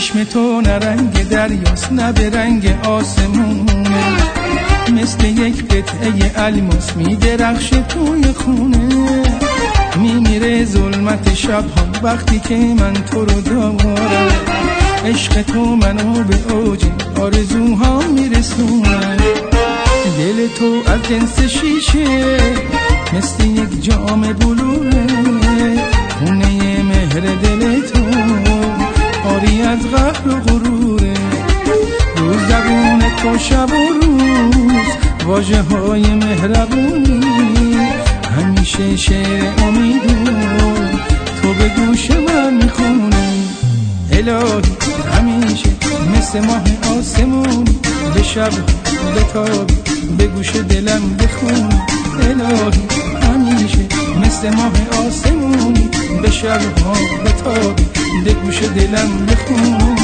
چشم تو نه رنگ دریاست نه به رنگ آسمونه. مثل یک قطعه الماس میدرخشه توی خونه. میمیره ظلمت شب ها وقتی که من تو رو دارم. عشق تو منو به اوج آرزوها میرسونه دل تو از جنس شیشه مثل یک جام بلوره خونه مهر دل تو آری از قهر و غروره روز زبون تو شب و روز واجه های مهربونی. همیشه شعر امیدو تو به گوش من می‌خونی. الهی همیشه مثل ماه آسمونی به شب به تاب به گوش دلم بخون. الهی همیشه مثل ماه آسمونی به شب ها به تاب به دلم بخون.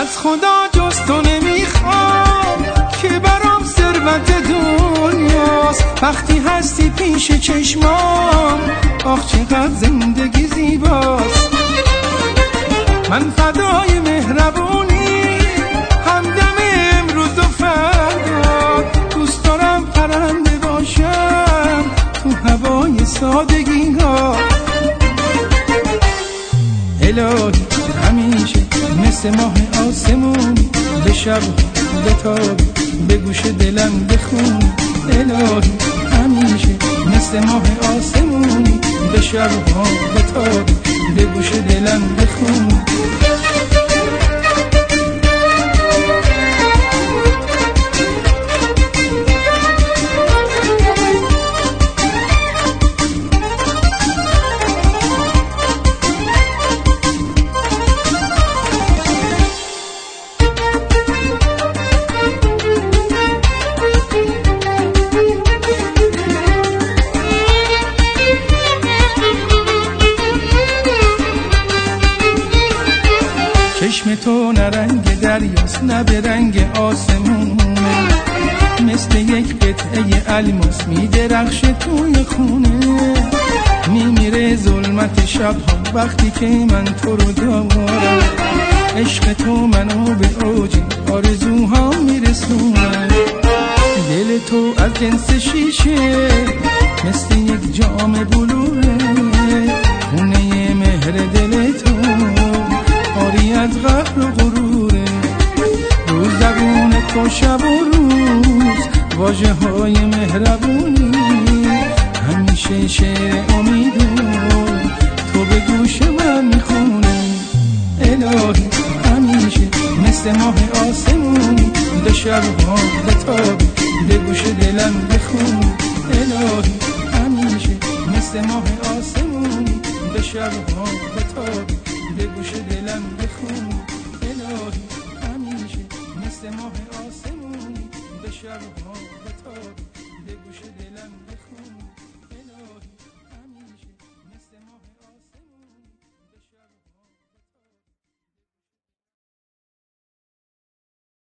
از خدا جز نمی‌خوام که برام ثروت دنیاست. وقتی هستی پیش چشمام آخ چقدر زندگی زیباست سادگی ها الهی همیشه مثل ماه آسمونی به شب به تاب به گوش دلم بخون. الهی همیشه مثل ماه آسمونی به شب به تاب به گوش دلم بخون. رنگ دریاست نه به رنگ آسمونه. مثل یک قطعه الماس میدرخشه توی خونه. میمیره ظلمت شب ها وقتی که من تو رو دارم. عشق تو منو به اوج آرزوها میرسونه دل تو از جنس شیشه مثل یک جام بلوره واجه های مهربونی. همیشه شعر امیدو تو به گوش من می‌خونه الهی همیشه مثل ماه آسمونی به شب ها به تاب به گوش دلم بخون. الهی همیشه مثل ماه آسمونی به شب ها به تاب به گوش دلم بخون. الهی همیشه مثل ماه آسمونی شب ها به تو دلم بخون.